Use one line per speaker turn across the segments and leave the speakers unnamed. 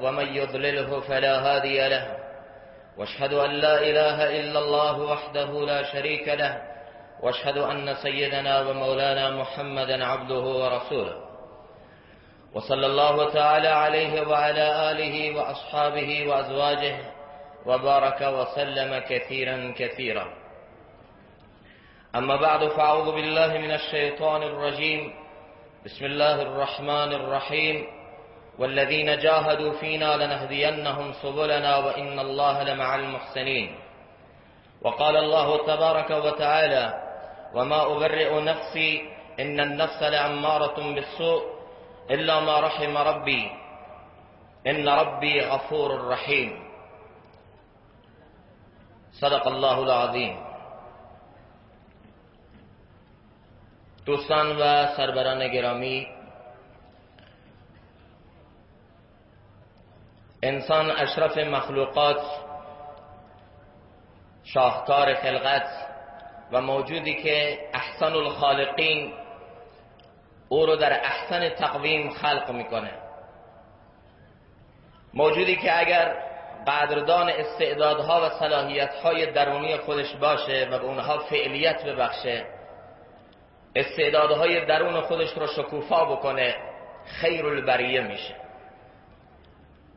ومن يضلله فلا هادي له. واشهد أن لا إله إلا الله وحده لا شريك له. واشهد أن سيدنا ومولانا محمدا عبده ورسوله. وصلى الله تعالى عليه وعلى آله وأصحابه وأزواجه وبارك وسلم كثيرا كثيرا. أما بعد فأعوذ بالله من الشيطان الرجيم. بسم الله الرحمن الرحيم. والذين جاهدوا فينا لنهدينهم سبلنا وإن الله لمع المحسنين. وقال الله تبارك وتعالى وما أبرئ نفسي إن النفس لأمارة بالسوء إلا ما رحم ربي. إن ربي غفور رحيم. صدق الله العظیم دوستان و سربران گرامی انسان اشرف مخلوقات شاهکار خلقت و موجودی که احسن الخالقین او رو در احسن تقویم خلق می‌کنه. موجودی که اگر قدردان استعدادها و صلاحیتهای درونی خودش باشه و به اونها فعلیت ببخشه استعدادهای درون خودش رو شکوفا بکنه خیر البریه میشه.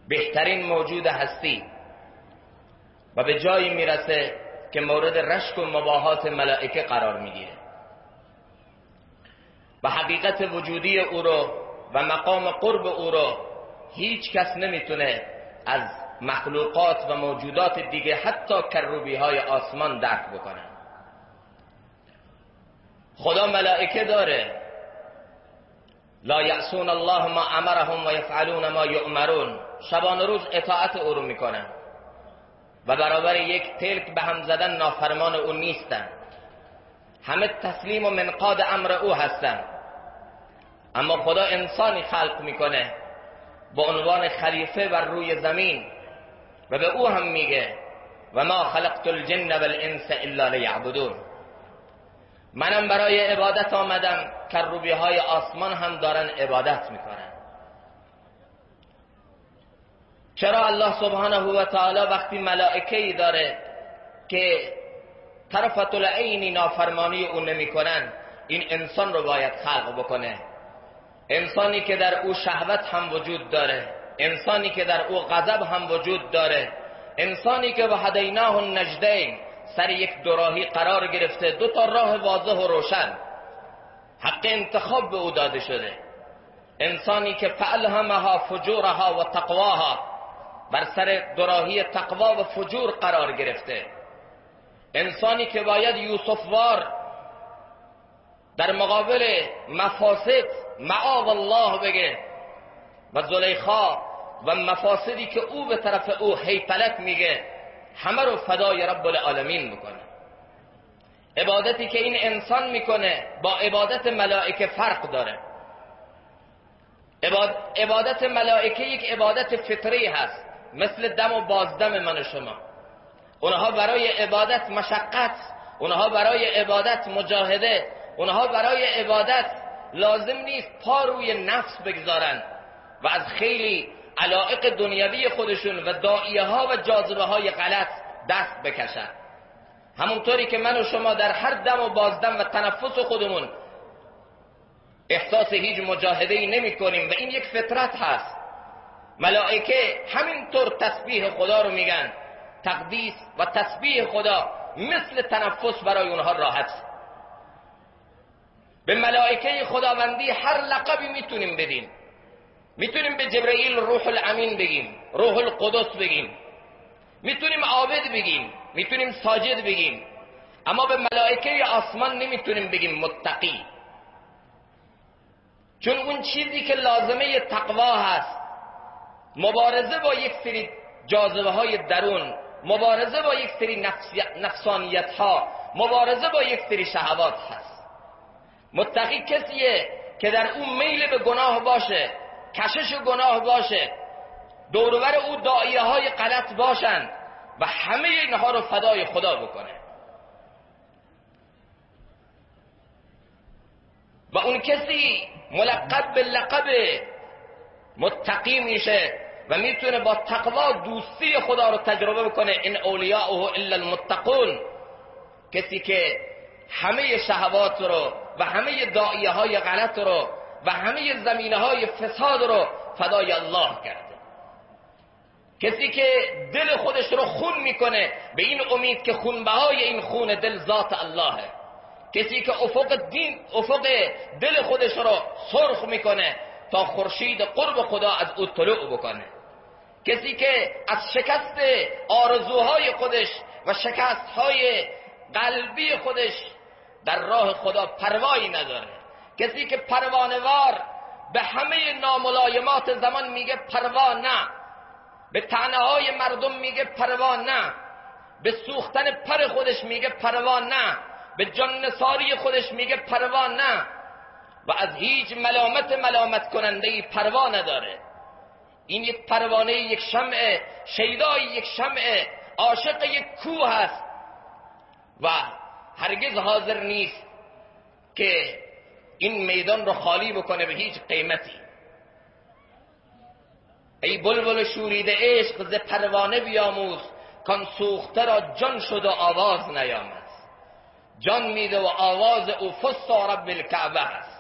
بهترین موجود هستی. و به جایی می‌رسه که مورد رشک و مباهات ملائکه قرار می‌گیره. و حقیقت وجودی او رو و مقام قرب او رو هیچ کس نمی‌تونه از مخلوقات و موجودات دیگه حتی کروبی های آسمان درک بکنه. خدا ملائکه داره. لا یعصون الله ما امرهم و یفعلون ما یؤمرون. شبان روز اطاعت او رو می‌کنن. و برابر یک تلک به هم زدن نافرمان او نیستن. همه تسلیم و منقاد امر او هستن. اما خدا انسانی خلق می‌کنه با عنوان خلیفه بر روی زمین. و به او هم میگه و ما خلقت الجن والانس الا لیعبدون. منم برای عبادت آمدم کروبی های آسمان هم دارن عبادت می‌کنن. چرا الله سبحانه و تعالی وقتی ملائکه ای داره که طرفت العینی نافرمانی او نمی‌کنن این انسان رو باید خلق بکنه. انسانی که در او شهوت هم وجود داره انسانی که در او غضب هم وجود داره انسانی که به هدیناه النجدین سر یک دوراهی قرار گرفته دو تا راه واضح و روشن. حق انتخاب به او داده شده. انسانی که فعلهمها فجورها و تقواها بر سر دوراهی تقوا و فجور قرار گرفته. انسانی که باید یوسفوار در مقابل مفاسد معاذ الله بگه و زلیخا و مفاسدی که او به طرف او حیطلت میگه همه رو فدای رب العالمین می‌کنه عبادتی که این انسان می‌کنه با عبادت ملائکه فرق داره. عبادت ملائکه یک عبادت فطری هست. مثل دم و بازدم من و شما. اونها برای عبادت مشقت اونها برای عبادت مجاهده اونها برای عبادت لازم نیست پا روی نفس بگذارن و از خیلی علائق دنیوی خودشون و دائیه ها و جاذبه های غلط دست بکشن. همونطوری که من و شما در هر دم و بازدم و تنفس خودمون احساس هیچ مجاهده ای نمی کنیم و این یک فطرت هست. ملائکه همینطور تسبیح خدا رو میگن. تقدیس و تسبیح خدا مثل تنفس برای اونها راحت. به ملائکه خداوندی هر لقبی می‌تونیم بدیم. می‌تونیم به جبرئیل روح الامین بگیم روح القدس بگیم. می‌تونیم عابد بگیم می‌تونیم ساجد بگیم. اما به ملائکه آسمان نمی‌تونیم بگیم متقی. چون اون چیزی که لازمه تقوا هست مبارزه با یک سری جاذبه های درون مبارزه با یک سری نفسانیت ها مبارزه با یک سری شهوات هست. متقی کسیه که در اون میل به گناه باشه کشش گناه باشه دورور او دعیه های غلط باشند و همه اینها رو فدای خدا بکنه. و اون کسی ملقب به لقب متقی میشه. و می‌تونه با تقوا دوستی خدا رو تجربه بکنه. این اولیاءه الا المتقون. کسی که همه شهوات رو و همه دعیه های غلط رو و همه زمینه های فساد رو فدای الله کرده. کسی که دل خودش رو خون می‌کنه به این امید که خونبهای این خون دل ذات اللهه کسی که افق دین افق دل خودش رو سرخ می‌کنه تا خورشید قرب خدا از او طلوع بکنه. کسی که از شکست آرزوهای خودش و شکستهای قلبی خودش در راه خدا پروایی نداره. کسی که پروانوار به همه ناملایمات زمان میگه پروا نه. به تنه های مردم میگه پروا نه. به سوختن پر خودش میگه پروا نه. به جان نساری خودش میگه پروا نه. و از هیچ ملامت ملامت کننده ای پروا نداره. این یک پروانه یک شمع شیدای یک شمع عاشق یک کوه هست. و هرگز حاضر نیست که این میدان رو خالی بکنه به هیچ قیمتی. ای بلبل شورید عشق ز پروانه بیاموز کان سوخته را جان شد و آواز نیامد. جان میده و آواز او فستا رب الکعبه است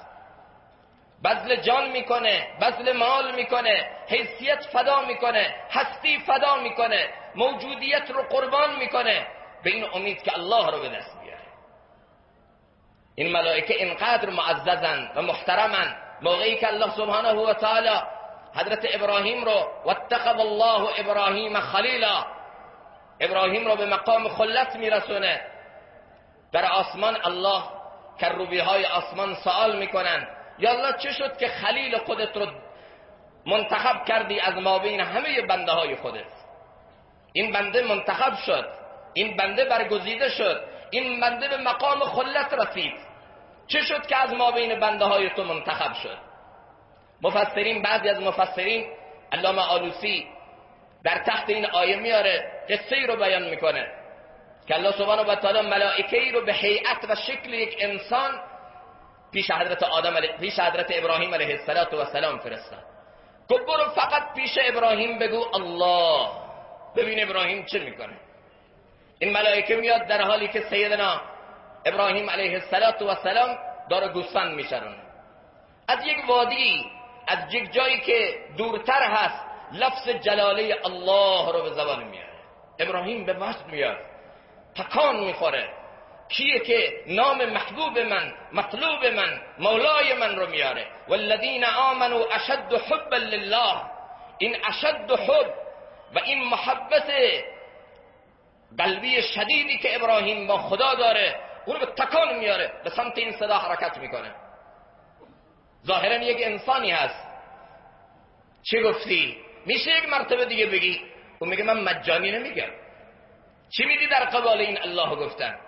بذل جان می‌کنه بذل مال می‌کنه حیثیت فدا می‌کنه هستی فدا می‌کنه موجودیت رو قربان می‌کنه به این امید که الله رو به دست بیاره. این ملائکه اینقدر معززن و محترمن موقعی که الله سبحانه و تعالی حضرت ابراهیم رو واتخذ الله ابراهیم خلیلا ابراهیم رو به مقام خلت میرسونه. در آسمان الله کروبی های آسمان سوال می‌کنن. یا الله چه شد که خلیل خودت رو منتخب کردی از ما بین همه بنده های خودت؟ این بنده منتخب شد این بنده برگزیده شد این بنده به مقام خلت رسید. چه شد که از ما بین بنده های تو منتخب شد؟ مفسرین بعضی از مفسرین علامه آلوسی در تحت این آیه میاره قصه رو بیان می‌کنه که الله سبحانه و تعالی ملائکه ای رو به هیئت و شکل یک انسان پیش حضرت آدم علیه پیش حضرت ابراهیم علیه السلام فرستاد. گفت برو فقط پیش ابراهیم بگو الله. ببین ابراهیم چه می‌کنه. این ملائکه میاد در حالی که سیدنا ابراهیم علیه السلام داره گوسفند میشرونه. از یک وادی از یک جایی که دورتر هست لفظ جلاله الله رو به زبان میاره. ابراهیم به وقت میاد. تکان می‌خوره. کیه که نام محبوب من مطلوب من مولای من رو میاره. والذین آمنوا اشد حبا لله. این اشد حب و این محبت قلبی شدیدی که ابراهیم با خدا داره اون به تکان میاره به سمت این صدا حرکت می‌کنه. ظاهرا یک انسانی هست. چه گفتی؟ میشه یک مرتبه دیگه بگی؟ اون میگه من مجانی نمیگم. چی میدی در قبال این الله گفتن؟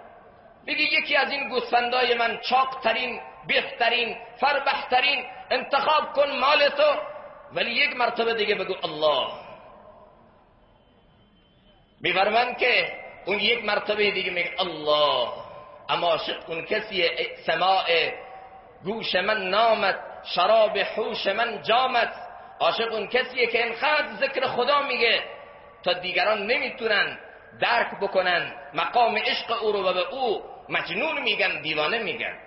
بگی یکی از این گوسفندای من چاقترین بهترین فربهترین انتخاب کن مال تو. ولی یک مرتبه دیگه بگو الله. میفرمند که اون یک مرتبه دیگه میگه الله. اما عاشق اون کسی سماع گوش من نامت شراب حوش من جامت عاشق اون کسیه که اینقدر ذکر خدا میگه تا دیگران نمی‌تونن درک بکنن. مقام عشق او رو و به او مجنون میگن دیوانه میگن.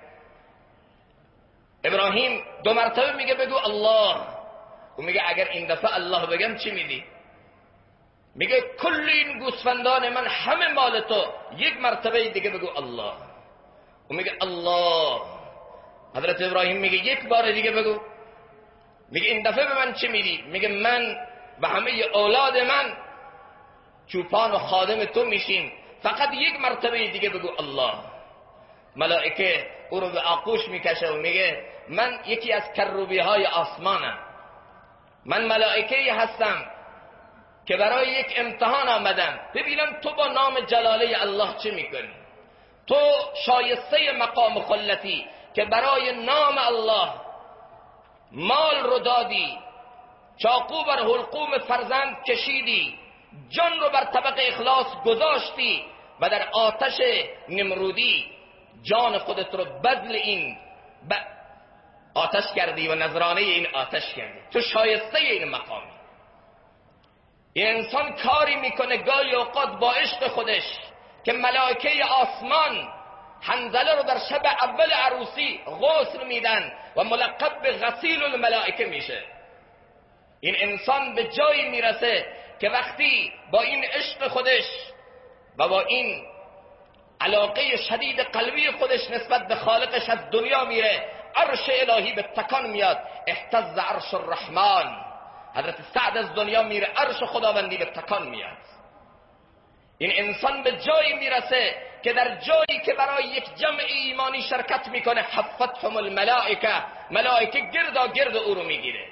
ابراهیم دو مرتبه میگه بگو الله. و میگه اگر این دفعه الله بگم چی میدی میگه کل این گوسفندان من همه مال تو. یک مرتبه دیگه بگو الله. و میگه الله. حضرت ابراهیم میگه یک بار دیگه بگو. میگه این دفعه به من چی میدی میگه من و همه اولاد من چوپان و خادم تو میشیم. فقط یک مرتبه دیگه بگو الله. ملائکه او رو به آغوش می‌کشه و میگه من یکی از کروبی های آسمانم. من ملائکه هستم که برای یک امتحان آمدم. ببینم تو با نام جلاله الله چه می‌کنی؟ تو شایسته مقام خلتی که برای نام الله مال رو دادی چاقو بر حلقوم فرزند کشیدی جان رو بر طبق اخلاص گذاشتی و در آتش نمرودی. جان خودت رو بدل این ب... آتش کردی و نظرانه این آتش کردی. تو شایسته این مقامی انسان کاری می‌کنه گاهی اوقات با عشق خودش که ملائکه آسمان حنزله رو در شب اول عروسی غسل میدن و ملقب به غسیل الملائکه میشه. این انسان به جایی می‌رسه که وقتی با این عشق خودش و با این علاقه شدید قلبی خودش نسبت به خالقش از دنیا میره. عرش الهی به تکان میاد. احتز عرش الرحمن. حضرت سعد از دنیا میره. عرش خداوندی به تکان میاد. این انسان به جایی می‌رسه که در جایی که برای یک جمع ایمانی شرکت می‌کنه حفتهم الملائکه. ملائکه گردا گرد او رو می‌گیره.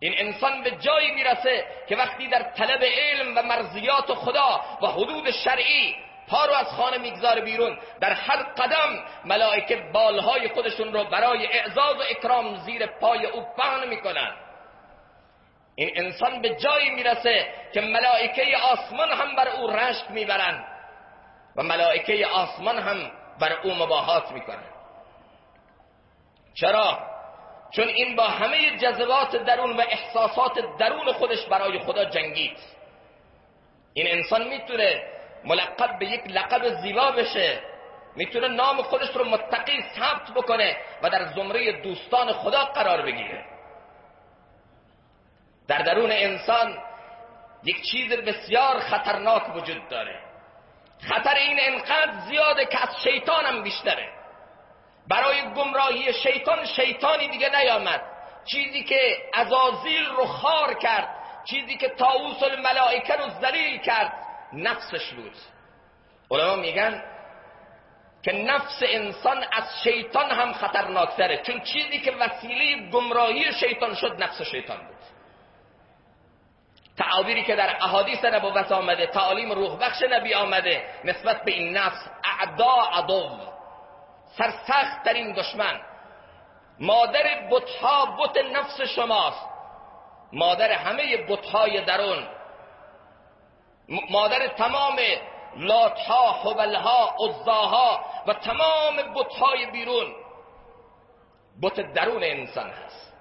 این انسان به جایی می‌رسه که وقتی در طلب علم و مرزیات خدا و حدود شرعی پا رو از خانه میگذار بیرون. در هر قدم ملائکه بالهای خودشون رو برای اعزاز و اکرام زیر پای او پهن می‌کنن. این انسان به جایی می‌رسه که ملائکه آسمان هم بر او رشک می‌برند و ملائکه آسمان هم بر او مباهات می‌کنن. چرا؟ چون این با همه جذبات درون و احساسات درون خودش برای خدا جنگید این انسان می‌تونه ملقب به یک لقب زیبا بشه. می‌تونه نام خودش رو متقی ثبت بکنه و در زمره دوستان خدا قرار بگیره. در درون انسان یک چیز بسیار خطرناک وجود داره. خطر این انقدر زیاده که از شیطان هم بیشتره. برای گمراهی شیطان شیطانی دیگه نیامد. چیزی که ازازیل رو خار کرد چیزی که تاووس الملائکه رو ذلیل کرد نفسش بود. علما میگن که نفس انسان از شیطان هم خطرناکتره چون چیزی که وسیله گمراهی شیطان شد نفس شیطان بود. تعابیری که در احادیث نبوت آمده تعالیم روح بخش نبی آمده نسبت به این نفس اعدا عدو سرسخت ترین دشمن. مادر بتها بت نفس شماست. مادر همه بتهای درون مادر تمام لاتها حبلها عزاها و تمام بتهای بیرون. بت درون انسان هست.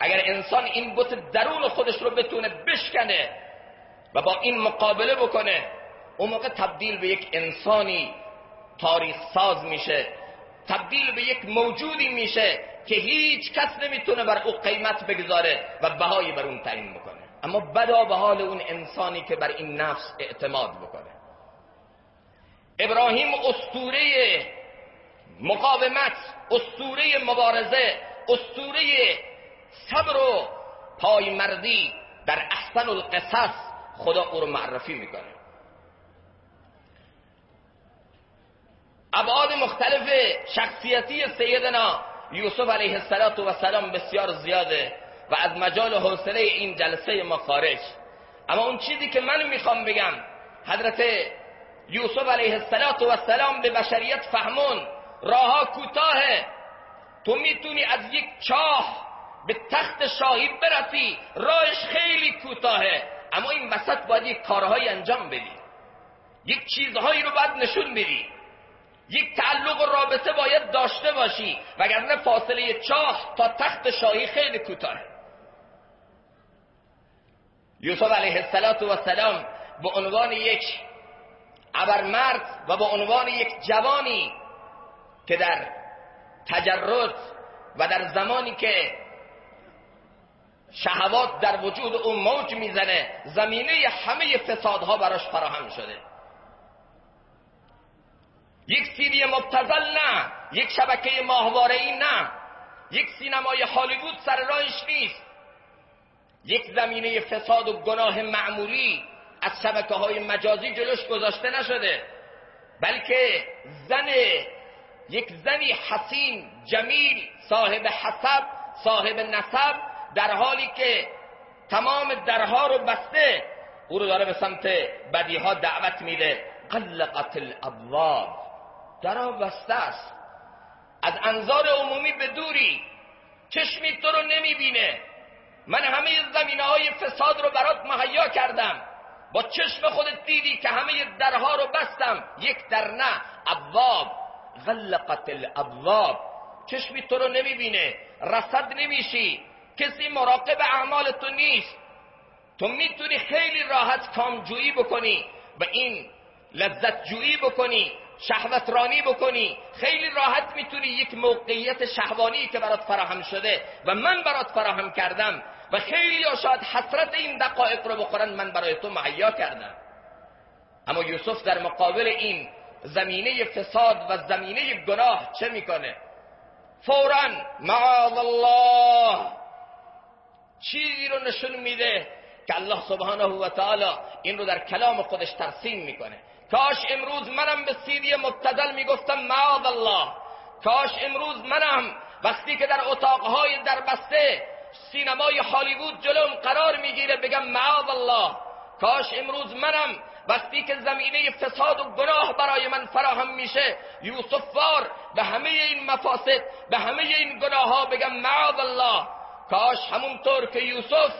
اگر انسان این بت درون خودش رو بتونه بشکنه و با این مقابله بکنه اون موقع تبدیل به یک انسانی تاریخ ساز میشه. تبدیل به یک موجودی میشه که هیچ کس نمی‌تونه بر او قیمت بگذاره و بهایی بر اون تعیین می‌کنه اما بدا به حال اون انسانی که بر این نفس اعتماد بکنه. ابراهیم استوره مقاومت استوره مبارزه استوره صبر و پای مردی در احسن القصص خدا او رو معرفی می‌کنه. ابعاد مختلف شخصیتی سیدنا یوسف علیه السلام بسیار زیاده. و از مجال حوصله این جلسه ما خارج. اما اون چیزی که من می‌خوام بگم حضرت یوسف علیه السلام به بشریت فهمون راها کوتاهه. تو می‌تونی از یک چاه به تخت شاهی برسی راهش خیلی کوتاهه. اما این وسط باید یک کارهایی انجام بدی. یک چیزهایی رو باید نشون بدی. یک تعلق و رابطه باید داشته باشی. وگرنه فاصله چاه تا تخت شاهی خیلی کوتاهه. یوسف علیه السلام به عنوان یک مرد و به عنوان یک جوانی که در تجرد و در زمانی که شهوات در وجود او موج می‌زنه زمینه همه فسادها براش فراهم شده. یک سیری مبتزل نه یک شبکه ماهواره نه یک سینمای هالیوود سر راهش نیست. یک زمینه فساد و گناه معمولی از شبکه های مجازی جلوش گذاشته نشده. بلکه زن یک زنی حسین جمیل صاحب حسب صاحب نسب در حالی که تمام درها رو بسته او رو داره به سمت بدیها دعوت میده. قلقت الابواب. درا بسته است. از انظار عمومی به دوری. چشمی تو رو نمی‌بینه. من همه زمینه های فساد رو برات مهیا کردم. با چشم خودت دیدی که همه درها رو بستم. یک در نه. ابواب. غلقت الابواب. چشمی تو رو نمی‌بینه. رصد نمیشی. کسی مراقب اعمال تو نیست. تو می‌تونی خیلی راحت کامجویی بکنی و این لذت جویی بکنی. شهوت رانی بکنی. خیلی راحت می‌تونی یک موقعیت شهوانی که برات فراهم شده و من برات فراهم کردم و خیلی شاید حسرت این دقایق رو بخورن من برای تو مهیا کردم. اما یوسف در مقابل این زمینه فساد و زمینه گناه چه می‌کنه؟ فورا معاذ الله! چیزی رو نشون میده که الله سبحانه و تعالی این رو در کلام خودش ترسیم می‌کنه. کاش امروز منم به سیدی مبتدل می‌گفتم معاذ الله. کاش امروز منم وقتی که در اتاقهای دربسته سینمای هالیوود جلوم قرار می‌گیره بگم معاذ الله. کاش امروز منم وقتی که زمینه فساد و گناه برای من فراهم میشه یوسف وار به همه این مفاسد به همه این گناه ها بگم معاذ الله. کاش همونطور که یوسف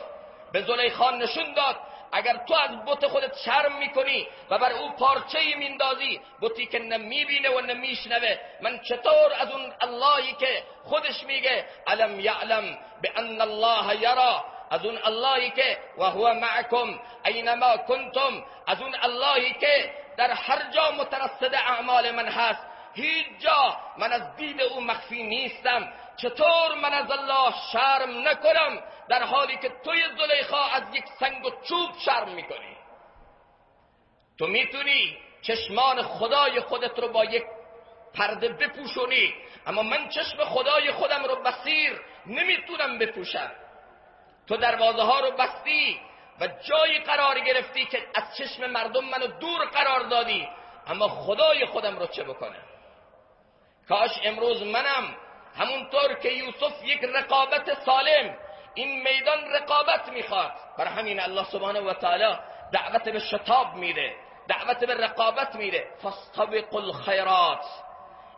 به زلیخان نشون داد اگر تو از بت خودت شرم می‌کنی و بر او پارچه میندازی بتی که نه می‌بینه و نه میشنوه من چطور از اون اللهی که خودش میگه علم یعلم به ان الله یرا از اون اللهی که و هو معکم اینما کنتم از اون اللهی که در هر جا مترصد اعمال من هست هیچ جا من از دید او مخفی نیستم. چطور من از الله شرم نکنم در حالی که توی زلیخا از یک سنگ و چوب شرم می‌کنی؟ تو می‌تونی چشمان خدای خودت رو با یک پرده بپوشونی اما من چشم خدای خودم رو بسیر نمی‌تونم بپوشم. تو دروازه ها رو بستی و جایی قرار گرفتی که از چشم مردم منو دور قرار دادی اما خدای خودم رو چه بکنم؟ کاش امروز منم همونطور که یوسف یک رقابت سالم این میدان رقابت می‌خواد. بر همین الله سبحانه و تعالی دعوت به شتاب میده دعوت به رقابت میده. فاستبقوا الخیرات.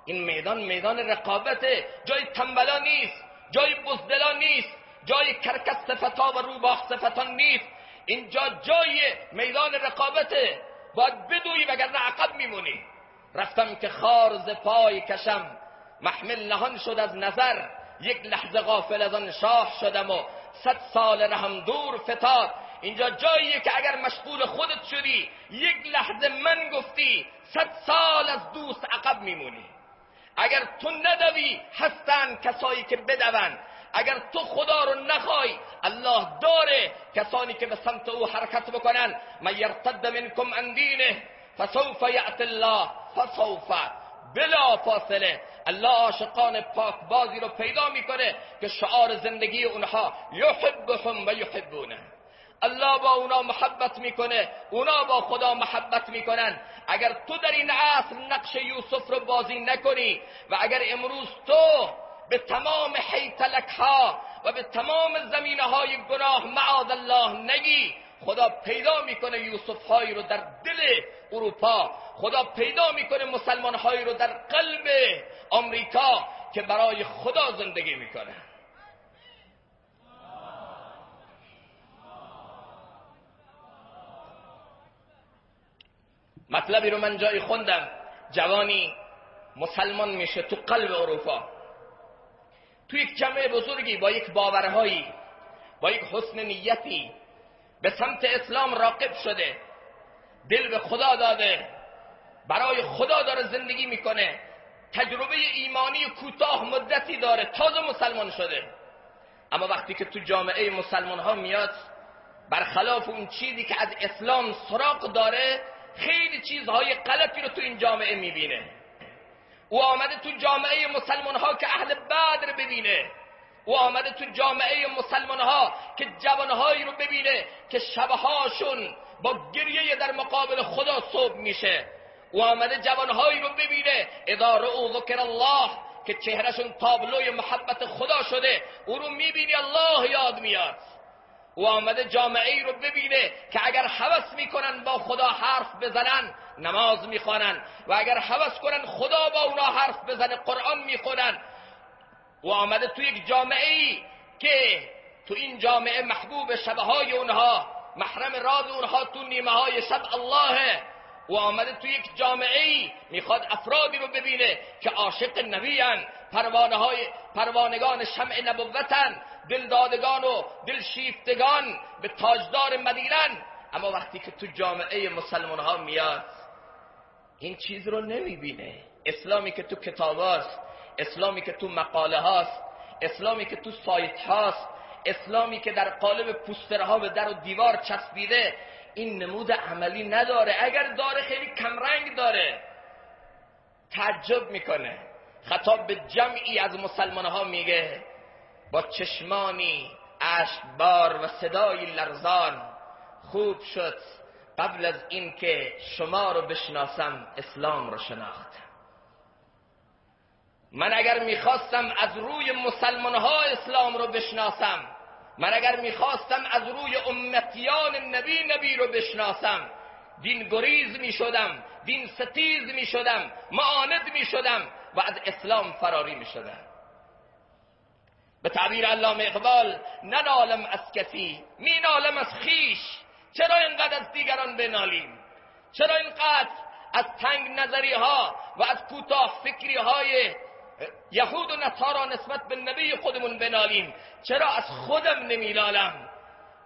این میدان میدان رقابت جای تنبلا نیست جای بزدلا نیست جای کرکس صفتا و روباه صفتان نیست. اینجا جای میدان رقابته. باید بدوی وگرنه عقب میمونی. رفتم که خارز پای کشم. محمل نهان شد از نظر. یک لحظه غافل از آن شاه شدم و صد سال رهم دور فتاد. اینجا جاییه که اگر مشغول خودت شدی یک لحظه من گفتی صد سال از دوست عقب میمونی. اگر تو ندوی هستن کسایی که بدون. اگر تو خدا رو نخوای الله داره کسانی که به سمت او حرکت بکنن. من یرتد منکم ان دینه. فسوف یأت الله فسوف. بلا فاصله. الله عاشقان پاک بازی رو پیدا می‌کنه که شعار زندگی اونها یحبهم و یحبونه. الله با اونا محبت می‌کنه اونا با خدا محبت می‌کنن. اگر تو در این عصر نقش یوسف رو بازی نکنی و اگر امروز تو به تمام حیتلک ها و به تمام زمینه های گناه معاذ الله نگی خدا پیدا می‌کنه یوسف هایی رو در دل اروپا. خدا پیدا می‌کنه مسلمان هایی رو در قلب آمریکا که برای خدا زندگی می‌کنه. مطلبی رو من جایی خوندم. جوانی مسلمان میشه تو قلب اروپا. تو یک جمع بزرگی با یک باورهایی با یک حسن نیتی به سمت اسلام راقب شده. دل به خدا داده. برای خدا داره زندگی می‌کنه. تجربه ایمانی کوتاه مدتی داره. تازه مسلمان شده. اما وقتی که تو جامعه مسلمان ها میاد برخلاف اون چیزی که از اسلام سراغ داره خیلی چیزهای غلطی رو تو این جامعه می‌بینه. او آمده تو جامعه مسلمان ها که اهل بدر ببینه او آمده تو جامعه مسلمان ها که جوانهایی رو ببینه که شبهاشون با گریه در مقابل خدا صبح میشه. او آمده جوانهایی رو ببینه. اذا رؤو ذکر الله که چهرشون تابلوی محبت خدا شده او رو می‌بینی الله یاد میاد. او آمده جامعه ای رو ببینه که اگر حوث می‌کنن با خدا حرف بزنن نماز می‌خوانن. و اگر حوث کنن خدا با اونا حرف بزنه قرآن می‌خونن. او آمده تو یک جامعه ای که تو این جامعه محبوب شبه های اونها محرم راز اونها تو نیمه های شب الله و آمده تو یک جامعه ای می‌خواد افرادی رو ببینه که عاشق نبیان پروانه های پروانگان شمع نبوتن دلدادگان و دلشیفتگان به تاجدار مدینن اما وقتی که تو جامعه مسلمان ها میاد این چیز رو نمی‌بینه. اسلامی که تو کتاب هاست اسلامی که تو مقاله هاست اسلامی که تو سایت هاست اسلامی که در قالب پوسترها به در و دیوار چسبیده این نمود عملی نداره. اگر داره خیلی کمرنگ داره. تعجب می‌کنه. خطاب به جمعی از مسلمان ها میگه با چشمانی بار و صدای لرزان خوب شد قبل از اینکه شما رو بشناسم اسلام رو شناختم من اگر می‌خواستم از روی مسلمان ها اسلام رو بشناسم من اگر می‌خواستم از روی امتیان نبی نبی رو بشناسم دین گریز می‌شدم دین ستیز می‌شدم معاند می‌شدم و از اسلام فراری می‌شدم. به تعبیر علامه اقبال ننالم از کسی مینالم از خیش چرا اینقدر از دیگران بنالیم؟ چرا اینقدر از تنگ نظری ها و از کوتاه فکری های یهود و نصارا نسبت به نبی خودمون بنالیم. چرا از خودم نمیلالم؟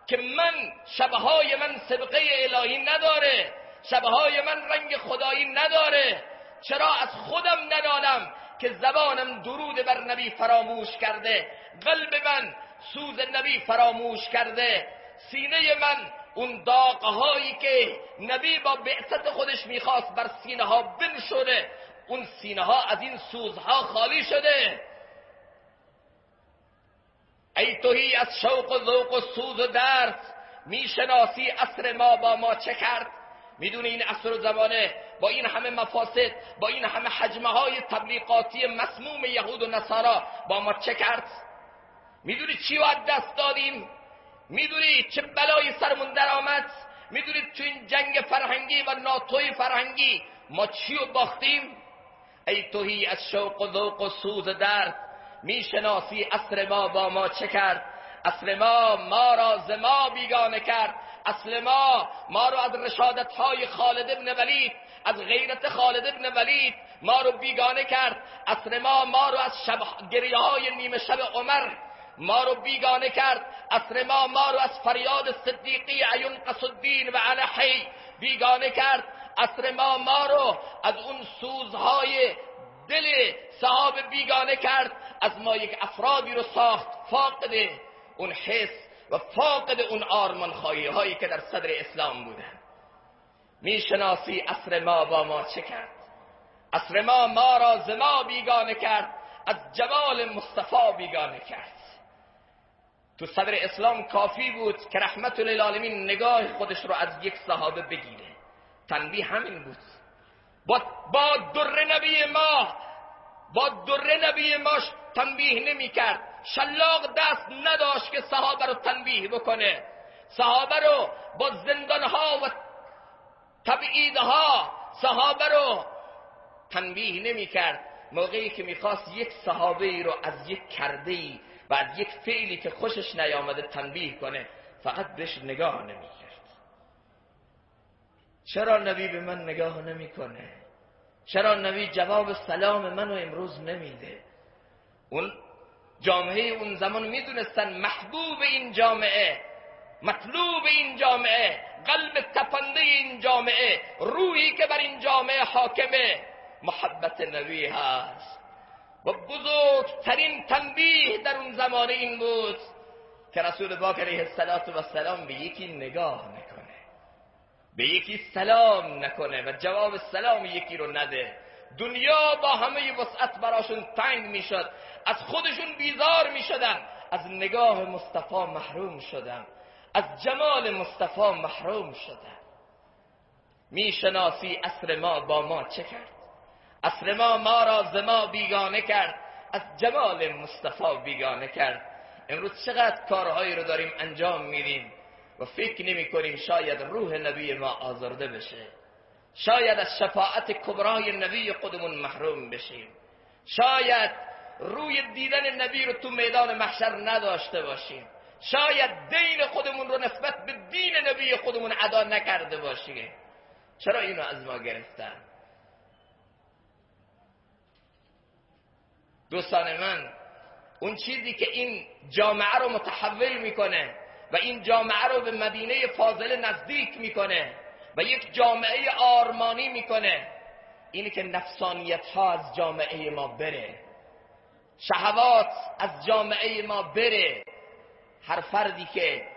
که من شبهای من سبقه الهی نداره. شبهای من رنگ خدایی نداره. چرا از خودم ننالم که زبانم درود بر نبی فراموش کرده؟ قلب من سوز نبی فراموش کرده؟ سینه من اون داغهایی که نبی با بعثت خودش می‌خواست بر سینه ها بنشونه اون سینه ها از این سوزها خالی شده. ای توهی از شوق و ذوق و سوز و درد می‌شناسی اصر ما با ما چه کرد؟ می‌دونی این اصر و زمانه با این همه مفاسد با این همه حجمه های تبلیغاتی مسموم یهود و نصارا با ما چه کرد؟ می‌دونی چی باید دست دادیم؟ می‌دونی چه بلایی سرمون در آمد می‌دونی تو این جنگ فرهنگی و ناتوی فرهنگی ما چی رو باختیم؟ ای توهی از شوق و ذوق و سوز درد می‌شناسی اصر ما با ما چه کرد؟ اصل ما ما را ز ما بیگانه کرد. اصل ما ما رو از رشادت های خالد ابن ولید از غیرت خالد ابن ولید ما رو بیگانه کرد. اصل ما ما رو از شب گریه های نیمه شب عمر ما رو بیگانه کرد. اصر ما ما رو از فریاد صدیقی عیون قصدین و علحی بیگانه کرد. اصر ما ما رو از اون سوزهای دل صحاب بیگانه کرد از ما یک افرادی رو ساخت فاقد اون حس و فاقد اون آرمان هایی که در صدر اسلام بودن می‌شناسی اصر ما با ما چه کرد؟ اصر ما ما را ز ما بیگانه کرد از جمال مصطفی بیگانه کرد. تو صدر اسلام کافی بود که رحمت للعالمین نگاه خودش رو از یک صحابه بگیره. تنبیه همین بود. با, با در نبی ما با در نبی ماش تنبیه نمی کرد. شلاق دست نداشت که صحابه رو تنبیه بکنه. صحابه رو با زندانها و تبعیدها صحابه رو تنبیه نمی کرد. موقعی که می‌خواست یک صحابه ای رو از یک کرده ای و از یک فعلی که خوشش نیامده تنبیه کنه فقط بهش نگاه نمی چرا نبی به من نگاه نمی‌کنه؟ چرا نبی جواب سلام منو امروز نمیده؟ اون جامعه اون زمان می‌دونستن محبوب این جامعه مطلوب این جامعه قلب تپنده این جامعه روحی که بر این جامعه حاکمه محبت نبی هست. و بزرگترین تنبیه در اون زمانه این بود که رسول پاک علیه السلام به یکی نگاه به یکی سلام نکنه و جواب سلام یکی رو نده. دنیا با همه وسعت براشون تنگ می‌شد. از خودشون بیزار می‌شدن. از نگاه مصطفی محروم شدن. از جمال مصطفی محروم شدن. می‌شناسی اصر ما با ما چه کرد؟ اصر ما ما را ز ما بیگانه کرد. از جمال مصطفی بیگانه کرد. امروز چقدر کارهایی رو داریم انجام میدیم؟ و فکر نمی کنیم شاید روح نبی ما آزرده بشه. شاید از شفاعت کبرای نبی خودمون محروم بشیم. شاید روی دیدن نبی رو تو میدان محشر نداشته باشیم. شاید دین خودمون رو نسبت به دین نبی خودمون ادا نکرده باشیم. چرا اینو از ما گرفتن؟ دوستان من اون چیزی که این جامعه رو متحول می‌کنه و این جامعه رو به مدینه فاضله نزدیک می‌کنه و یک جامعه آرمانی می‌کنه. اینه که نفسانیت ها از جامعه ما بره. شهوات از جامعه ما بره. هر فردی که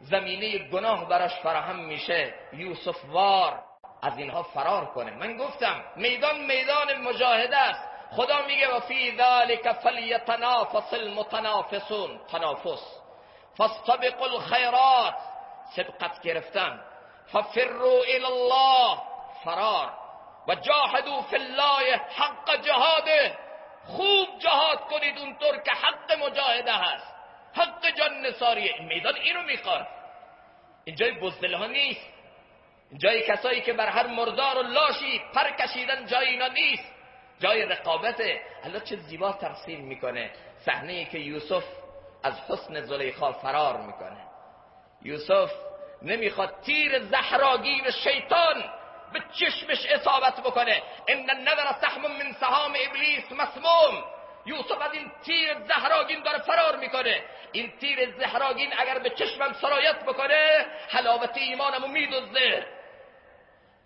زمینه گناه براش فراهم میشه یوسف وار از اینها فرار کنه. من گفتم میدان میدان مجاهده است. خدا میگه و فی ذلک فلیتنافس المتنافسون. تنافس. فاستبقوا الخیرات سبقت گرفتن. ففروا الى الله. فرار. و جاهدوا فی الله حق جهاده. خوب جهاد کنید اونطور که حق مجاهده هست. حق جان نصاریه میدان اینو می‌خواد. این جای ها نیست. جای کسایی که بر هر مردار و لاشی پر کشیدن جای اینا نیست. جای رقابته. الله چه زیبا ترسیم می‌کنه. صحنه که یوسف از حسن زلیخا فرار می‌کنه. یوسف نمی‌خواد تیر زهراگین شیطان به چشمش اصابت بکنه. ان النظر سهم من سهام ابلیس مسموم. یوسف از این تیر زهراگین داره فرار می‌کنه. این تیر زهراگین اگر به چشمم سرایت بکنه حلاوت ایمانمو میدزده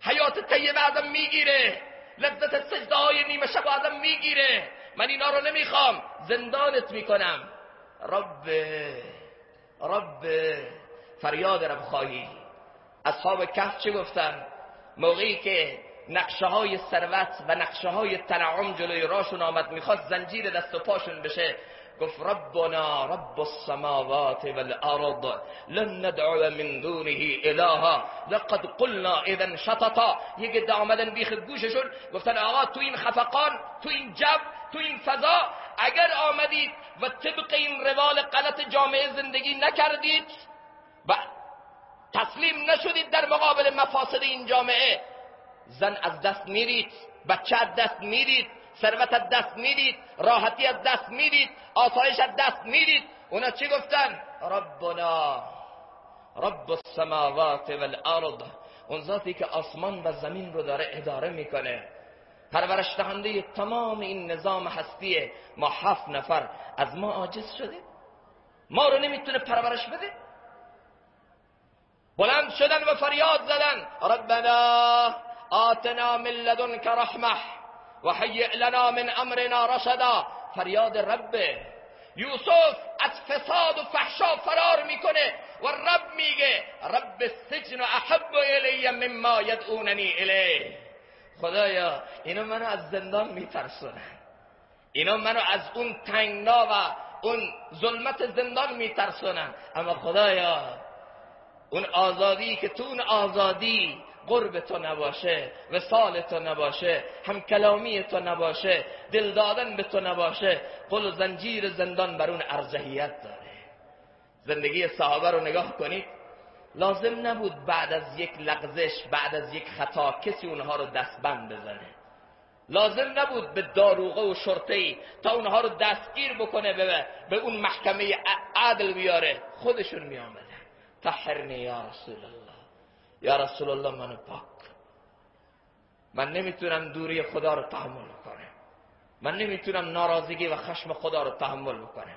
حیات طیبه ازم می‌گیره. لذت سجده های نیمه شب ازم می‌گیره. من اینا رو نمی‌خوام. زندانت می‌کنم. رب رب فریاد رب خواهی. اصحاب کهف چه گفتن؟ موقعی که نقشه های ثروت و نقشه های تنعم جلوی راشون آمد می‌خواست زنجیر دست و پاشون بشه. گفت ربنا رب السماوات والارض لن ندعو من دونه الها لقد قلنا اذا شططا. یک ده آمدن بیخ گوششون گفتن آقا تو این خفقان تو این جب تو این فضا. اگر آمدید و طبق این روال غلط جامعه زندگی نکردید و تسلیم نشدید در مقابل مفاسد این جامعه زن از دست میرید بچه از دست میرید. ثروت از دست می‌دید راحتی از دست می‌دید آسایش از دست می‌دید. اونا چی گفتن؟ ربنا رب السماوات والارض. اون ذاتی که آسمان و زمین رو داره اداره می‌کنه. پرورش دهنده تمام این نظام هستیه. ما هفت نفر. از ما عاجز شده؟ ما رو نمی‌تونه پرورش بده؟ بلند شدن و فریاد زدن. ربنا آتنا من لدنك رحمه و حیع لنا من امرنا رشدا. فریاد ربه یوسف از فساد و فحشا فرار می‌کنه و رب میگه رب السجن احب الی مما یدعوننی الیه. خدایا اینا منو از زندان میترسونن اینا منو از اون تنگنا و اون ظلمت زندان میترسونن اما خدایا اون آزادی که تو اون آزادی قرب تو نباشه وصال تو نباشه هم کلامی تو نباشه دل دادن به تو نباشه قل زنجیر زندان بر اون ارجحیت داره. زندگی صحابه رو نگاه کنید لازم نبود بعد از یک لغزش بعد از یک خطا کسی اونها رو دستبند بزنه لازم نبود به داروغه و شرطه تا اونها رو دستگیر بکنه به, به اون محکمه عدل بیاره خودشون می آمدن تحرنی یا رسول الله. یا رسول الله منو پاک من نمی‌تونم دوری خدا رو تحمل کنم من نمی‌تونم ناراضگی و خشم خدا رو تحمل بکنم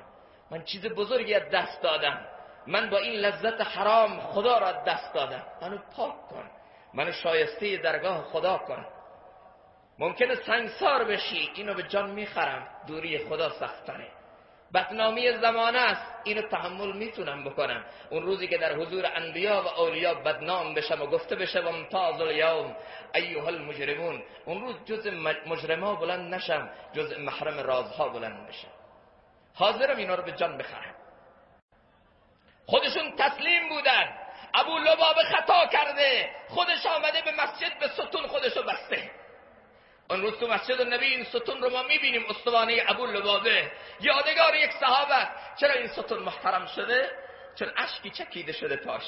من چیز بزرگی از دست دادم من با این لذت حرام خدا را دست دادم منو پاک کن منو شایسته درگاه خدا کن ممکنه سنگسار بشی اینو به جان می‌خرم دوری خدا سختره بدنامی زمانه است. اینو تحمل می‌تونم بکنم. اون روزی که در حضور انبیا و اولیا بدنام بشم و گفته بشه و ممتاز الیوم ایها المجرمون. اون روز جز مجرما بلند نشم جز محرم رازها بلند بشم. حاضرم اینا رو به جان بخرم. خودشون تسلیم بودن. ابو لباب خطا کرده. خودش آمده به مسجد به ستون خودشو بسته. اون روز تو مسجد نبی این ستون رو ما می‌بینیم استوانه ابو لبابه. یادگار یک صحابه. چرا این ستون محترم شده؟ چون اشکی چکیده شده پاش.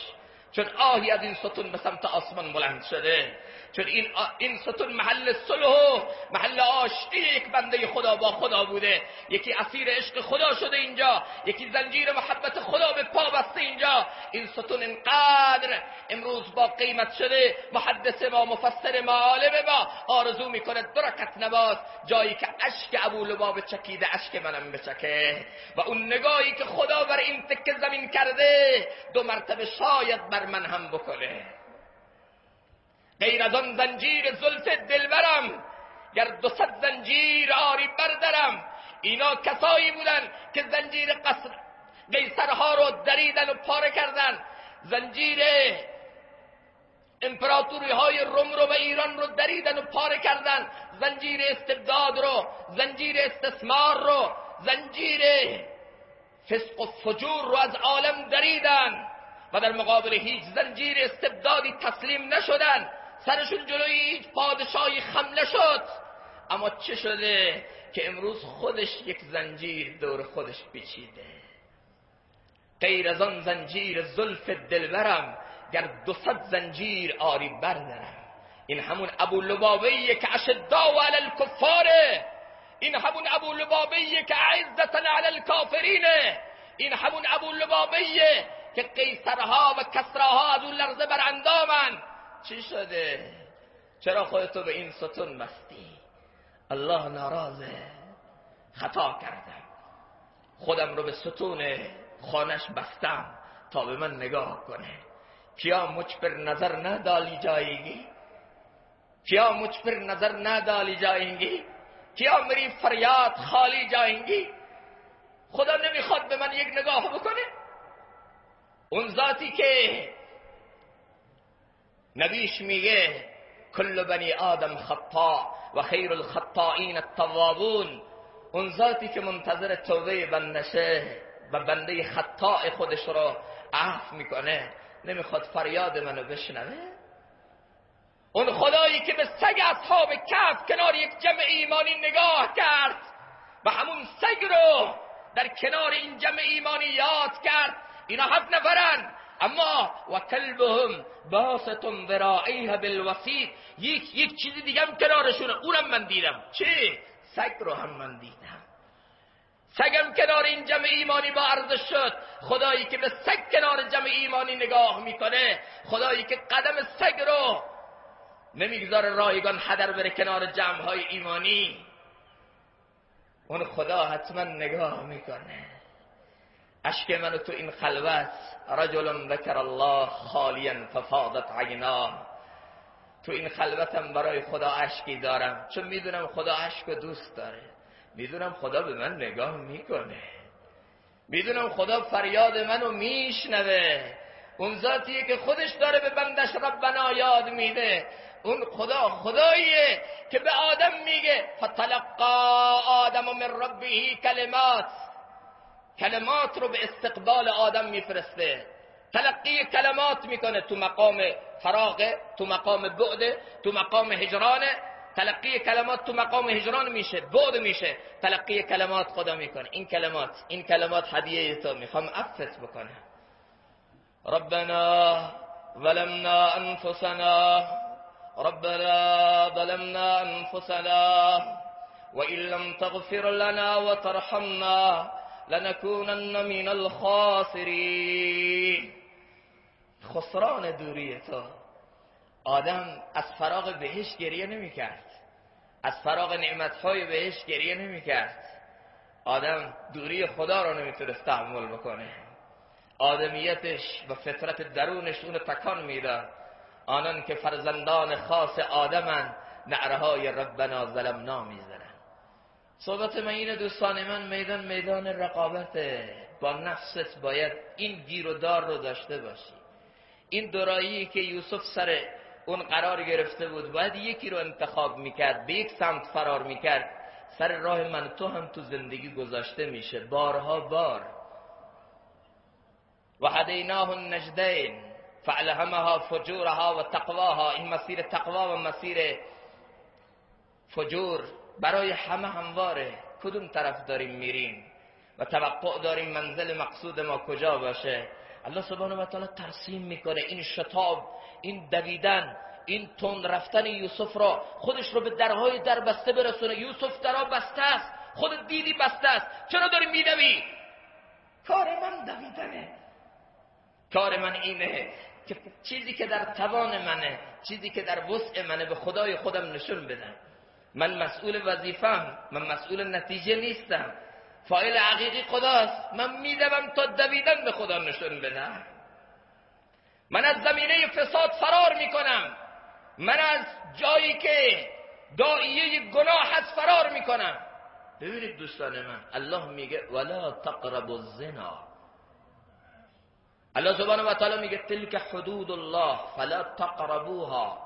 چون آهی از این ستون به سمت آسمان بلند شده. چون این, این ستون محل صلح و محل آشتی یک بنده خدا با خدا بوده. یکی اسیر عشق خدا شده اینجا یکی زنجیر محبت خدا به پا بسته اینجا. این ستون اینقدر امروز با قیمت شده محدث ما مفسر ما عالم ما. آرزو می‌کنه درکت نباز جایی که اشک ابو لباب چکیده اشک منم بچکه. و اون نگاهی که خدا بر این تکه زمین کرده دو مرتبه شاید بر من هم بکنه. غیر از آن زنجیر زلف دلبرم گر دو صد زنجیر آری بردرم. اینا کسایی بودن که زنجیر قصر قیصرها رو دریدن و پاره کردن. زنجیر امپراتوری های روم رو و ایران رو دریدن و پاره کردن. زنجیر استبداد رو زنجیر استثمار رو زنجیر فسق و فجور رو از عالم دریدن. و در مقابل هیچ زنجیر استبدادی تسلیم نشدن. سرشون جلوی هیچ پادشاهی خمله شد اما چه شده که امروز خودش یک زنجیر دور خودش پیچیده. غیر از آن زنجیر زلف دلبرم گر دو زنجیر آری بردارم این همون ابو لبابیه که اشداء علی الکفاره این همون ابو لبابیه که عزتا علی الکافرینه این همون ابو لبابیه که قیصرها و کسراها از اون لرزه بر اندامن چی شده؟ چرا خودتو به این ستون بستی؟ الله ناراضه خطا کردم. خودم رو به ستون خانش بستم تا به من نگاه کنه. کیا مچ پر نظر ندالی جایگی کیا مچ پر نظر ندالی جایگی کیا میری فریاد خالی جایگی خدا نمی‌خواد به من یک نگاه بکنه؟ اون ذاتی که نبیش میگه کل بنی آدم خطا و خیر الخطائین التوابون. اون ذاتی که منتظر توبه بندشه و بنده خطاء خودش رو عفو می‌کنه نمی‌خواد فریاد منو بشنوه. اون خدایی که به سگ اصحاب کف کنار یک جمع ایمانی نگاه کرد و همون سگ رو در کنار این جمع ایمانی یاد کرد اینا هفت نفرن اما و کلبهم باستون ذراعیها بالوسید یک یک چیزی دیگه هم کنارشونه اونم من دیدم. چه سگ رو هم من دیدم. سگم کنار این جمع ایمانی با ارزش شد. خدایی که به سگ کنار جمع ایمانی نگاه می‌کنه. خدایی که قدم سگ رو نمی‌گذاره رایگان حدر بره کنار جمع های ایمانی. اون خدا حتما نگاه می‌کنه. اشک منو تو این خلوت رجل ذکر الله خالیا ففاضت عیناه تو این خلوتم برای خدا اشکی دارم. چون می‌دونم خدا اشک دوست داره. می‌دونم خدا به من نگاه می‌کنه. می‌دونم خدا فریاد منو میشنوه. اون ذاتیه که خودش داره به بندش ربنا یاد میده. اون خدا خداییه که به آدم میگه فتلقا آدم من ربه کلمات. کلمات رو به استقبال آدم میفرسته. تلقی کلمات میکنه تو مقام فراغ تو مقام بعد تو مقام هجران. تلقی کلمات تو مقام هجران میشه بعد میشه. تلقی کلمات خدا میکنه. این کلمات این کلمات هدیه تو میخوام افت بکنه ربنا ظلمنا انفسنا. ربنا ظلمنا انفسنا. وإن لم تغفر لنا وترحمنا لنكونن من الخاسرین. خسران دوری تو آدم از فراغ بهش گریه نمی کرد از فراغ نعمتهای بهش گریه نمی کرد آدم دوری خدا رو نمی‌تونست تحمل بکنه. آدمیتش و فطرت درونش اون تکان می‌داد. آنان که فرزندان خاص آدمن نعرهای ربنا ظلمنا می‌زنن صحبت من اینه دوستان من میدان میدان رقابته با نفست باید این گیر و دار رو داشته باشی. این دورایی که یوسف سر اون قرار گرفته بود باید یکی رو انتخاب می‌کرد به یک سمت فرار می‌کرد. سر راه من تو هم تو زندگی گذاشته میشه. بارها بار. و هدیناه النجدین فعلهمها فجورها و تقواها. این مسیر تقوا و مسیر فجور. برای همه همواره کدوم طرف داریم میریم و توقع داریم منزل مقصود ما کجا باشه؟ الله سبحانه و تعالی ترسیم می‌کنه. این شتاب این دویدن این تند رفتن یوسف را خودش رو به درهای در بسته برسونه. یوسف درها بسته است خود دیدی بسته است. چرا داری میدوی؟ کار من دویدنه. کار من اینه که چیزی که در توان منه چیزی که در وسع منه به خدای خودم نشون بدم. من مسئول وظیفم من مسئول نتیجه نیستم. فایل حقیقی خداست. من میدوم تا دویدن به خدا نشون بدم. من از زمینه فساد فرار می‌کنم. من از جایی که دائیه گناه هست فرار می‌کنم. ببینید دوستان من الله میگه ولا تقربوا الزنا. الله سبحانه و تعالی میگه تلک حدود الله فلا تقربوها.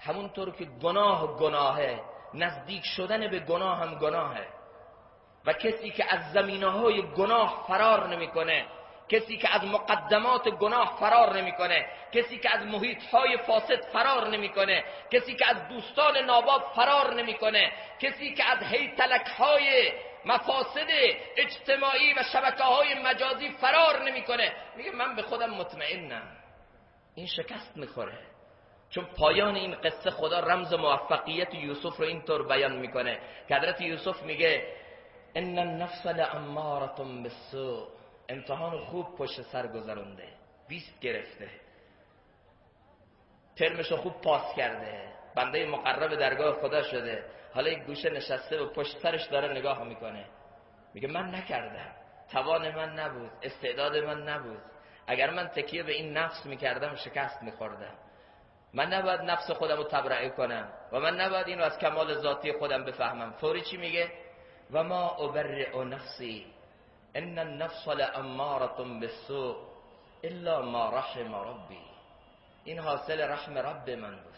همونطور که گناه گناهه نزدیک شدن به گناه هم گناهه. و کسی که از زمینه های گناه فرار نمی‌کنه کسی که از مقدمات گناه فرار نمی‌کنه کسی که از محیط های فاسد فرار نمی‌کنه کسی که از دوستان ناباب فرار نمی‌کنه کسی که از هیتلک های مفاسد اجتماعی و شبکه های مجازی فرار نمی‌کنه. میگه من به خودم مطمئنم. این شکست می‌خوره. چون پایان این قصه خدا رمز موفقیت یوسف رو اینطور بیان می‌کنه. که حضرت یوسف میگه ان النفس لاماره بالسوء. امتحان خوب پشت سر گذرونده بیست گرفته. ترمشو خوب پاس کرده. بنده مقرب درگاه خدا شده. حالا یک گوشه نشسته و پشت سرش داره نگاه می‌کنه. میگه من نکردم. توان من نبود. استعداد من نبود. اگر من تکیه به این نفس می‌کردم شکست میخوردم. من نباید نفس خودم رو تبرئه کنم و من نباید اینو از کمال ذاتی خودم بفهمم. فوری چی میگه؟ و ما ابرئ نفسی. ان النفس لاماره بالسوء الا ما رحم ربی. این حاصل رحم رب من بود.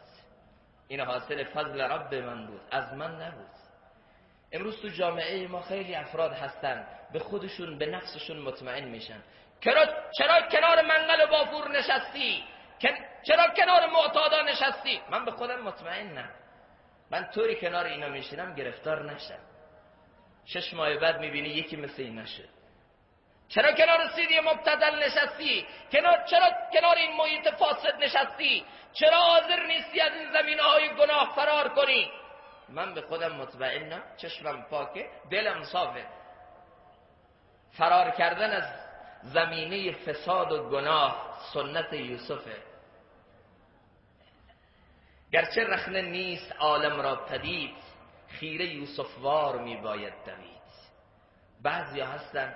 این حاصل فضل رب من بود. از من نبود. امروز تو جامعه ما خیلی افراد هستن. به خودشون به نفسشون مطمئن میشن. چرا چرا کنار منقل بافور نشستی؟ چرا کنار معتادا نشستی؟ من به خودم مطمئنم. من طوری کنار اینا میشینم گرفتار نشم. شش ماه بعد می‌بینی یکی مثل این نشه. چرا کنار سیدی مبتدل نشستی؟ کنار چرا کنار این محیط فاسد نشستی؟ چرا حاضر نیستی از این زمینه های گناه فرار کنی؟ من به خودم مطمئنم. چشمم پاکه. دلم صافه. فرار کردن از زمینه فساد و گناه سنت یوسفه. گرچه رخنه نیست عالم را پدید خیره یوسفوار می باید دوید. بعضی هستن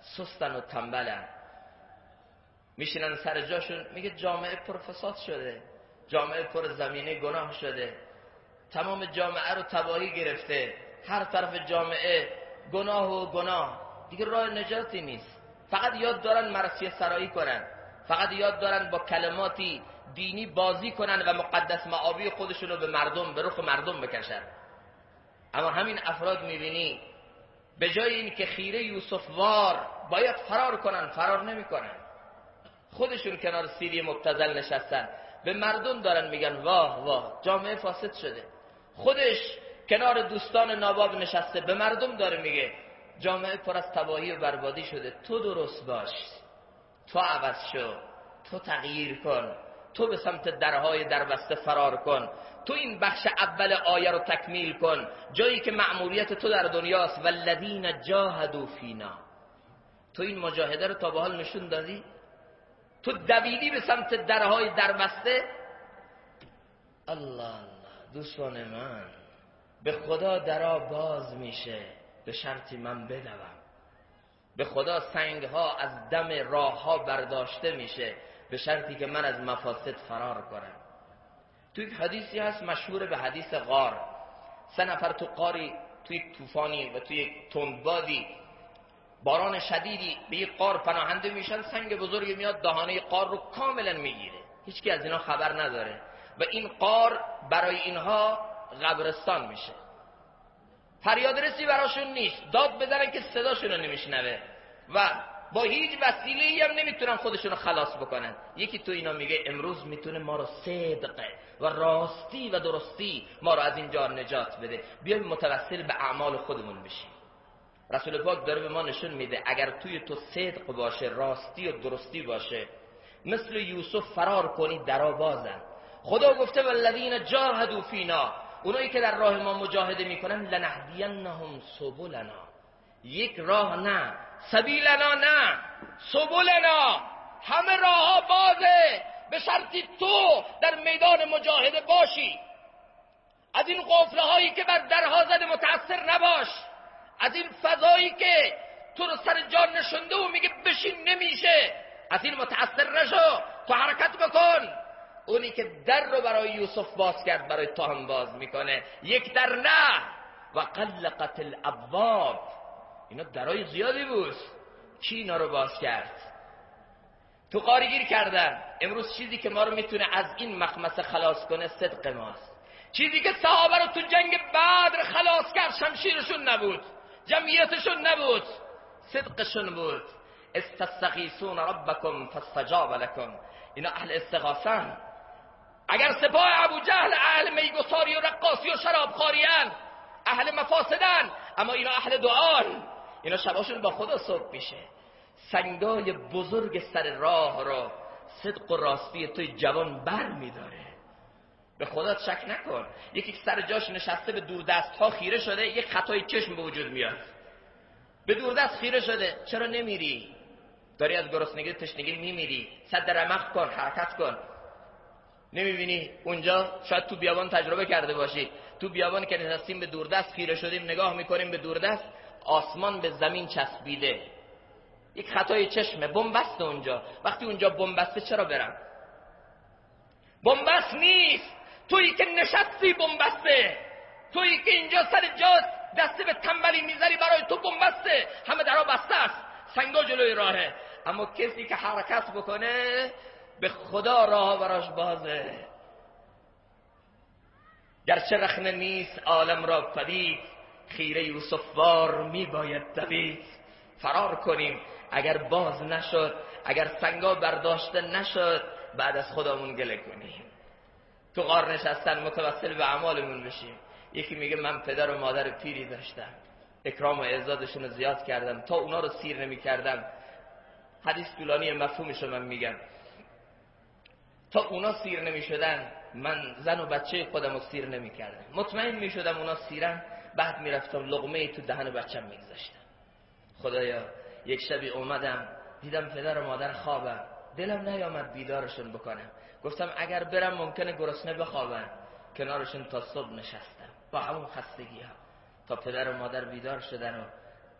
سستن و تنبلن. میشینن سر جاشون میگه جامعه پر فساد شده جامعه پر زمینه گناه شده. تمام جامعه رو تباهی گرفته هر طرف جامعه گناه و گناه. دیگه راه نجاتی نیست. فقط یاد دارن مرسی سرایی کنن. فقط یاد دارن با کلماتی دینی بازی کنن و مقدس معابی خودشون رو به مردم به رخ مردم بکشن. اما همین افراد می‌بینی به جای این که خیره یوسف وار باید فرار کنن فرار نمی‌کنن. خودشون کنار سیری مبتزل نشستن. به مردم دارن میگن واه واه جامعه فاسد شده. خودش کنار دوستان ناباب نشسته به مردم داره میگه جامعه پر از تباهی و بربادی شده. تو درست باش. تو عوض شو. تو تغییر کن. تو به سمت درهای دربسته فرار کن. تو این بخش اول آیه رو تکمیل کن. جایی که مأموریت تو در دنیاست. والذین جاهدوا فینا. تو این مجاهده رو تا به حال نشون دادی؟ تو دویدی به سمت درهای دربسته؟ الله الله دوستان من به خدا درا باز میشه. به شرطی من بدوم. به خدا سنگ ها از دم راه ها برداشته میشه. به شرطی که من از مفاسد فرار کنم. توی حدیثی هست مشهور به حدیث غار. سه نفر تو قاری توی طوفانی و توی تندبادی باران شدیدی به یک قار پناهنده میشن سنگ بزرگی میاد دهانه قار رو کاملا می‌گیره. هیچکی از اینا خبر نداره. و این قار برای اینها قبرستان میشه. فریاد رسی براشون نیست. داد بزنن که صداشون رو نمیشنوه. و با هیچ وسیله هم نمی‌تونن خودشون خلاص بکنن. یکی تو اینا میگه امروز می‌تونه ما رو صدق و راستی و درستی ما رو از اینجا نجات بده. بیایم متوسل به اعمال خودمون بشیم. رسول پاک داره به ما نشون میده اگر توی تو صدق باشه راستی و درستی باشه مثل یوسف فرار کنی درا بازن خدا گفته والذین جاهدوا فینا. اونایی که در راه ما مجاهده می‌کنن لنهدینهم سبلنا. یک راه نه. سبیلنا نه سبلنا. همه راه بازه. به شرطی تو در میدان مجاهده باشی. از این قفله هایی که بر درها زده متأثر نباش. از این فضایی که تو رو سر جان نشنده و میگه بشین نمیشه. از این متأثر نشو. تو حرکت بکن. اونی که در رو برای یوسف باز کرد برای تو هم باز می‌کنه. یک در نه. و قلقت الابواب. اینا درای زیادی بود. کی اینا رو باز کرد؟ تو قارگیر کردن. امروز چیزی که ما رو می‌تونه از این مخمسه خلاص کنه صدق ماست. چیزی که صحابه رو تو جنگ بدر خلاص کرد شمشیرشون نبود. جمعیتشون نبود. صدقشون بود. استستغیثون ربکم فاستجاب لکم. اینا اهل استغاثن. اگر سپاه ابو جهل اهل میگساری و رقاصی و شرابخاریان اهل مفاسدن. اما اینا اهل دعان اینا شباشون با خدا صبح میشه. سنگای بزرگ سر راه را صدق و راستی توی جوان بر میداره. به خدا شک نکن. یکی سر جاش نشسته به دوردست ها خیره شده یک خطای چشم به وجود میاد. به دوردست خیره شده. چرا نمیری؟ داری از گرسنگی تشنگی میمیری. صد رمق کن حرکت کن. نمی‌بینی؟ اونجا شاید تو بیابان تجربه کرده باشی. تو بیابان که نشستیم به دوردست خیره شدیم نگاه می‌کنیم به دوردست. آسمان به زمین چسبیده. یک خطای چشمه بنبسته اونجا. وقتی اونجا بنبسته چرا برم؟ بنبست نیست! تویی که نشستی بنبسته! تویی که اینجا سر جاست دسته به تنبلی می‌ذاری برای تو بنبسته. همه درا بسته است. سنگا جلوی راهه. اما کسی که حرکت بکنه به خدا راه براش بازه. گرچه رخنه نیست عالم را پدید. خیره یوسفوار می باید دوید فرار کنیم. اگر باز نشد اگر سنگا برداشته نشد بعد از خدامون گله کنیم. تو غار نشستن متوسل به اعمالمون بشیم. یکی میگه من پدر و مادر پیری داشتم. اکرام و اعزادشون رو زیاد کردم. تا اونا رو سیر نمی کردم حدیث طولانی مفهومش من میگم. تا اونا سیر نمی شدن من زن و بچه خودم رو سیر نمی کردم مطمئن می شدم اونا سیرن. بعد می رفتم لغمه تو دهن بچم می گذاشتم خدایا یک شبی اومدم دیدم پدر و مادر خوابم دلم نیامد بیدارشون بکنم. گفتم اگر برم ممکنه گرسنه بخوابن. کنارشون تا صبح نشستم. با همون خستگی ها تا پدر و مادر بیدار شدن و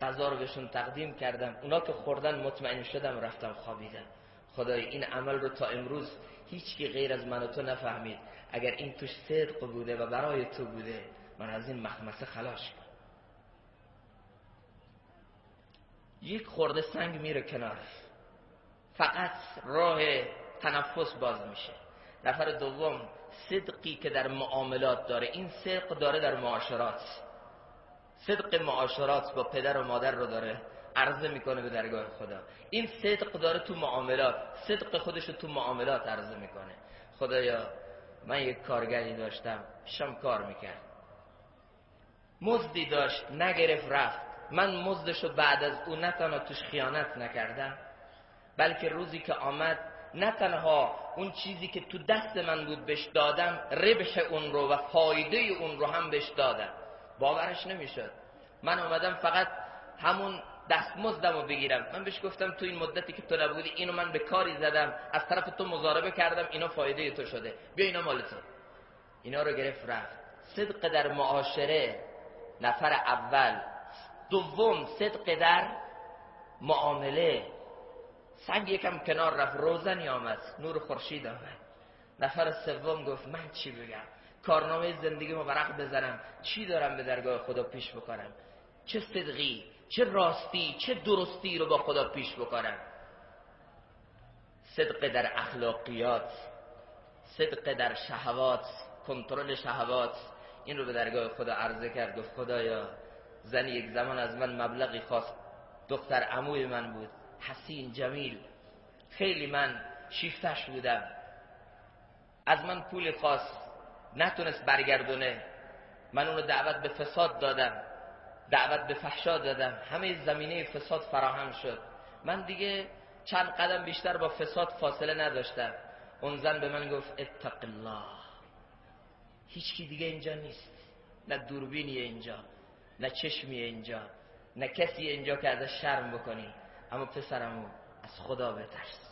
غذا رو بهشون تقدیم کردم. اونا که خوردن مطمئن شدم رفتم خوابیدم. خدای این عمل رو تا امروز هیچ کی غیر از من و تو نفهمید. اگر این توش صدق بوده و برای تو بوده من از این مخمسه خلاص کن یک خورده سنگ میره کنار. فقط راه تنفس باز میشه. نفر دوم صدقی که در معاملات داره. این صدق داره در معاشرات. صدق معاشرات با پدر و مادر رو داره. عرضه می‌کنه به درگاه خدا. این صدق داره تو معاملات. صدق خودش رو تو معاملات عرضه می‌کنه. خدایا من یک کارگری داشتم. شم کار می‌کرد. مزدی داشت نگرفت رفت. من مزدشو بعد از او نه توش خیانت نکردم بلکه روزی که آمد نه تنها اون چیزی که تو دست من بود بهش دادم ربح اون رو و فایده اون رو هم بهش دادم. باورش نمی‌شد. من آمدم فقط همون دستمزدم رو بگیرم. من بهش گفتم تو این مدتی که تو نبودی اینو من به کاری زدم. از طرف تو مزاربه کردم اینا فایده تو شده. بیا اینا مال تو. اینا رو گرفت رفت. صدق در معاشره نفر اول. دوم صدق در معامله. سنگ یکم کنار رفت روزنی آمد نور خورشید آمد. نفر سوم گفت من چی بگم؟ کارنامه زندگی ما ورق بزنم. چی دارم به درگاه خدا پیش بکنم؟ چه صدقی چه راستی چه درستی رو با خدا پیش بکنم؟ صدق در اخلاقیات صدق در شهوات کنترل شهوات. این رو به درگاه خدا عرضه کرد گفت خدایا زنی یک زمان از من مبلغی خواست. دختر عموی من بود حسین جمیل. خیلی من شیفتش بودم. از من پول خواست نتونست برگردونه. من اونو دعوت به فساد دادم دعوت به فحشا دادم. همه زمینه فساد فراهم شد. من دیگه چند قدم بیشتر با فساد فاصله نداشتم. اون زن به من گفت اتق الله. هیچکی دیگه اینجا نیست. نه دوربینی اینجا نه چشمی اینجا نه کسی اینجا که ازش شرم بکنی. اما پسرمو از خدا بترس.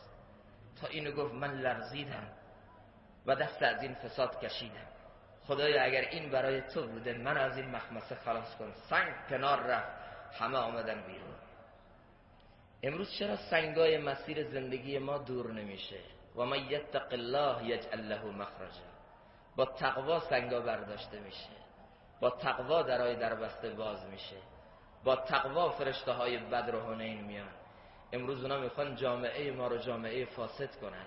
تا اینو گفت من لرزیدم و دست از این فساد کشیدم. خدایا اگر این برای تو بوده من از این مخمسه خلاص کن. سنگ کنار رفت همه آمدن بیرون. امروز چرا سنگای مسیر زندگی ما دور نمیشه؟ و من یتق الله یجعل له مخرجا. با تقوا سنگا برداشته میشه. با تقوا درای در بسته باز میشه. با تقوا فرشته های بدر و حنین میان. امروز اونا می‌خوان جامعه ما رو جامعه فاسد کنن.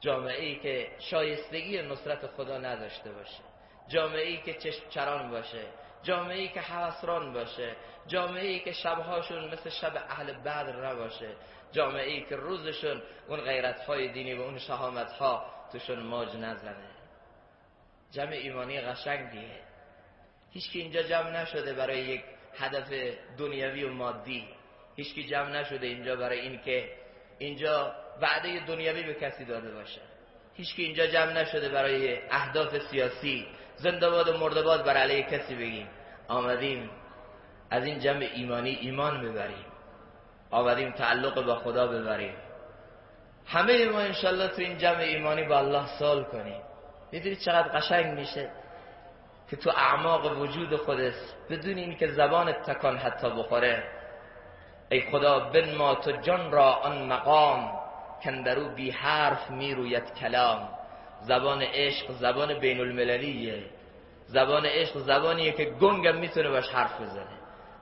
جامعه ای که شایستگی نصرت خدا نداشته باشه. جامعه ای که چشم چران باشه. جامعه ای که حوسران باشه. جامعه ای که شبهاشون مثل شب اهل بدر نباشه. جامعه ای که روزشون اون غیرت های دینی و اون شهامت ها توشون موج نزنه. جمع ایمانی قشنگیه هیچ اینجا جمع نشده برای یک هدف دنیوی و مادی. هیچکی جمع نشده اینجا برای این که اینجا وعده دنیوی به کسی داده باشه. هیچکی اینجا جمع نشده برای اهداف سیاسی. زندهباد و مردباد بر علیه کسی بگیم. آمدیم. از این جمع ایمانی ایمان ببریم. آمدیم تعلق با خدا ببریم. همه ما انشالله تو این جمع ایمانی با الله سال کنیم. می‌دونید چقدر قشنگ میشه که تو اعماق وجود خودت بدون این که زبان تکان حتی بخوره. ای خدا بن ما تو جان را آن مقام کندرو بی حرف می‌روید کلام. زبان عشق زبان بین المللیه زبان عشق زبانیه که گنگم می‌تونه باش حرف بزنه.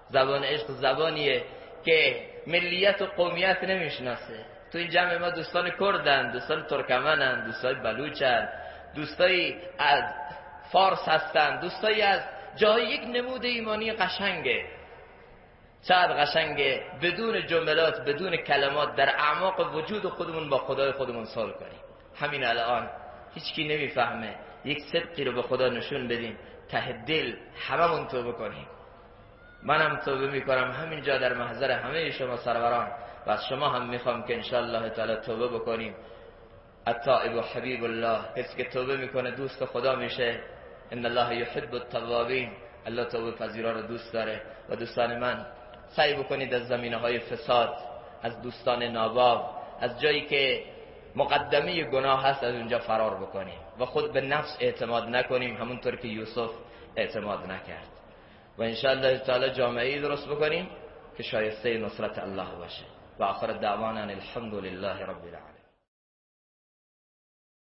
زبان عشق زبانیه که ملیت و قومیت نمی‌شناسه. تو این جمع ما دوستان کردن دوستان ترکمنن دوستای بلوچن. دوستایی از فارس هستن دوستایی از جای یک نمود ایمانی قشنگه. چقدر قشنگه؟ بدون جملات بدون کلمات در اعماق وجود خودمون با خدای خودمون سال کنیم. همین الان هیچکی نمی‌فهمه. یک صدقی رو به خدا نشون بدیم. ته دل هممون توبه کنیم. منم توبه می‌کنم. همینجا در محضر همه شما سروران. و از شما هم می‌خوام که انشاءالله تعالی توبه بکنیم. التائب و حبیب الله. کسی که توبه می‌کنه دوست خدا میشه. ان الله یحب التوابین. الله توبه پذیرا رو دوست داره. و دوستان من سعی بکنید از زمینه های فساد از دوستان ناباب از جایی که مقدمه گناه هست از اونجا فرار بکنیم. و خود به نفس اعتماد نکنیم همونطور که یوسف اعتماد نکرد. و انشاءالله تعالی جامعه درست بکنیم که شایسته نصرت الله باشه. و آخر دعوانا الحمد لله رب العالمین.